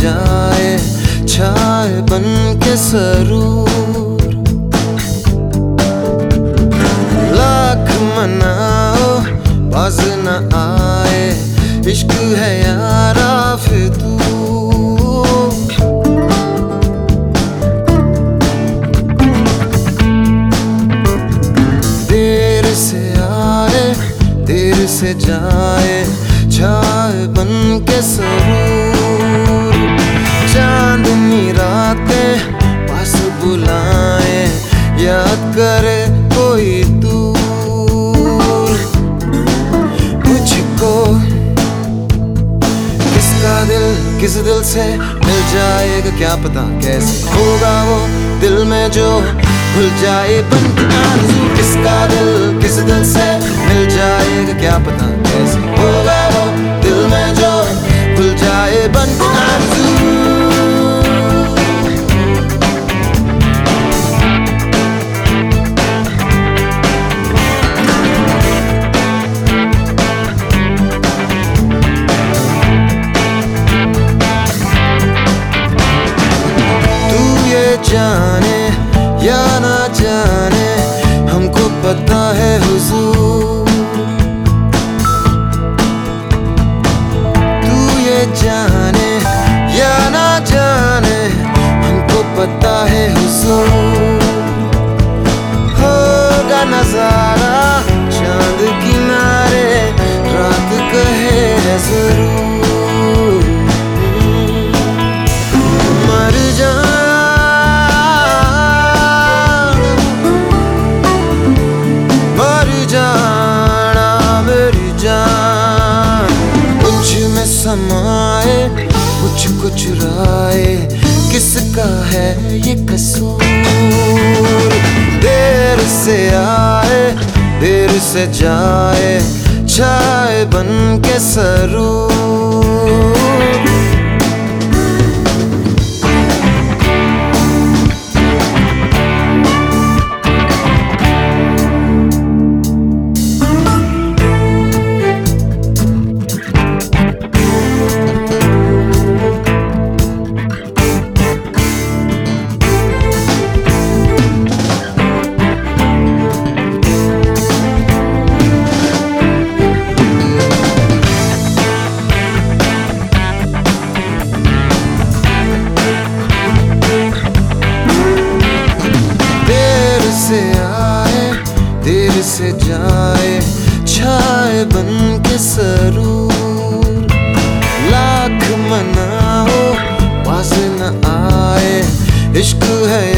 जाए, छाए बन के सरूर लाख मनाओ, बाज न आए, इश्क है यारा देर से आए, देर से जाए पास बुलाए, याद करे कोई दूर। मुझको किसका दिल, किस दिल से मिल जाएगा क्या पता कैसे होगा वो दिल में जो भूल जाए, बन किसका दिल, किस दिल से मिल जाएगा क्या पता कैसे होगा वो दिल में जो भूल जाए, बन जाने या ना जाने, हमको पता है हुजूर। तू ये जाने या ना जाने, हमको पता है हुजूर। समाए कुछ कुछ राय। किसका है ये कसूर? देर से आए, देर से जाए छाए बन के सरूर। आए छाए बन के सरूर लाख मनाओ पास न आए इश्क है